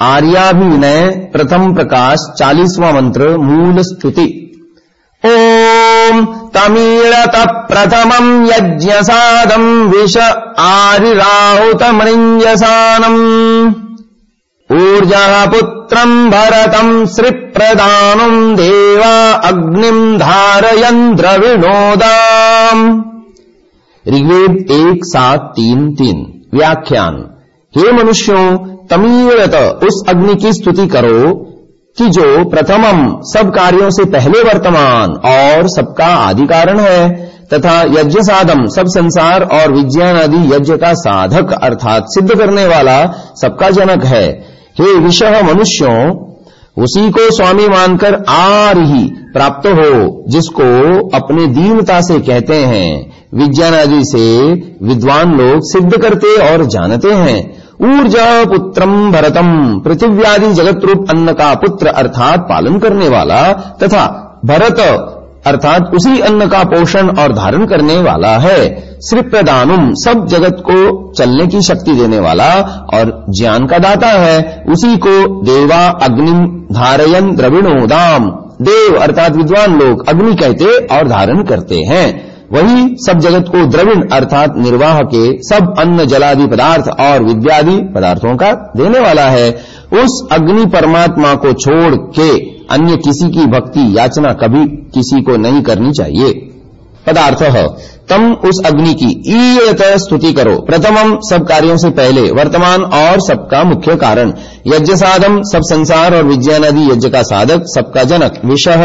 आर्याभिनय प्रथम प्रकाश चालीसवां मंत्र मूल स्तुति। ओम तमीळत प्रथमम् यज्ञसादम् विष आरिराहुतमृञ्जसानम् ऊर्जः पुत्रम् भरतम् श्रीप्रदानम् देवा अग्निम् धारयन् द्रविणोदाम् ऋग्वेद एक सात तीन तीन। व्याख्यान। हे मनुष्यों तमीरत उस अग्नि की स्तुति करो कि जो प्रथमम सब कार्यों से पहले वर्तमान और सबका आदि कारण है, तथा यज्ञ साधम सब संसार और विज्ञान आदि यज्ञ का साधक अर्थात सिद्ध करने वाला सबका जनक है। हे विषह मनुष्यों, उसी को स्वामी मानकर आर ही प्राप्त हो, जिसको अपने दीनता से कहते हैं। विज्ञान आदि से विद्वान लोग सिद्ध करते और जानते हैं। ऊर्जा पुत्रम भरतम। पृथिव्यादि जगत रूप अन्न का पुत्र अर्थात पालन करने वाला तथा भरत अर्थात उसी अन्न का पोषण और धारण करने वाला है। श्री प्रदानुम सब जगत को चलने की शक्ति देने वाला और ज्ञान का दाता है। उसी को देवा अग्नि धारयन द्रविणोदाम। देव अर्थात विद्वान लोग अग्नि कहते और धारण करते हैं। वही सब जगत को द्रविण अर्थात निर्वाह के सब अन्न जलादि पदार्थ और विद्यादि पदार्थों का देने वाला है। उस अग्नि परमात्मा को छोड़ के अन्य किसी की भक्ति याचना कभी किसी को नहीं करनी चाहिए। पदार्थ तम उस अग्नि की ईयत स्तुति करो। प्रथमम सब कार्यों से पहले वर्तमान और सबका मुख्य कारण। यज्ञ साधम सब संसार और विज्ञान आदि यज्ञ का साधक सबका जनक। विषह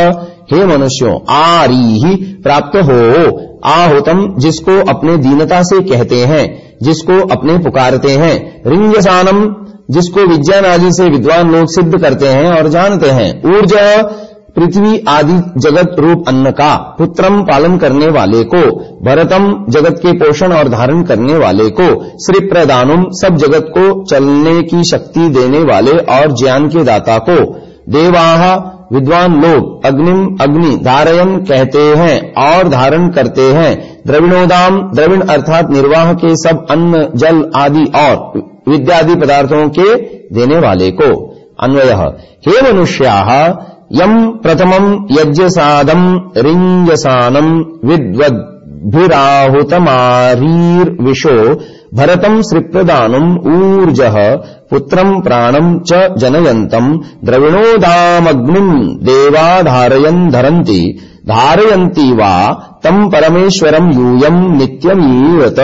हे मनुष्यों आरी ही प्राप्त हो। आहुतम, जिसको अपने दीनता से कहते हैं, जिसको अपने पुकारते हैं। रिंगसानम जिसको विज्ञान आदि से विद्वान लोग सिद्ध करते हैं और जानते हैं। ऊर्जा, पृथ्वी आदि जगत रूप अन्न का, पुत्रम पालन करने वाले को, भरतम जगत के पोषण और धारण करने वाले को श्री प्रदानुम सब जगत को चलने की शक्ति देने वाले और ज्ञान के दाता को, देवाह विद्वान लोग अग्निम अग्नि धारयन कहते हैं, और धारण करते हैं। द्रविणोदाम द्रविण अर्थात निर्वाह के सब अन्न, जल आदि और विद्यादि पदार्थों के देने वाले को। अन्वय, हे मनुष्या यम प्रथमम यज्ञसादम रिंजसानम विद्वद्भिराहुतमारीर्विशो भरतम् श्रीप्रदानम् ऊर्जः पुत्रम् प्राणम् च जनयन्तम् द्रविणोदामग्निम् देवा धारयन् धरन्ति। धारयन्ति वा तम् परमेश्वरम् यूयम् नित्यमीवत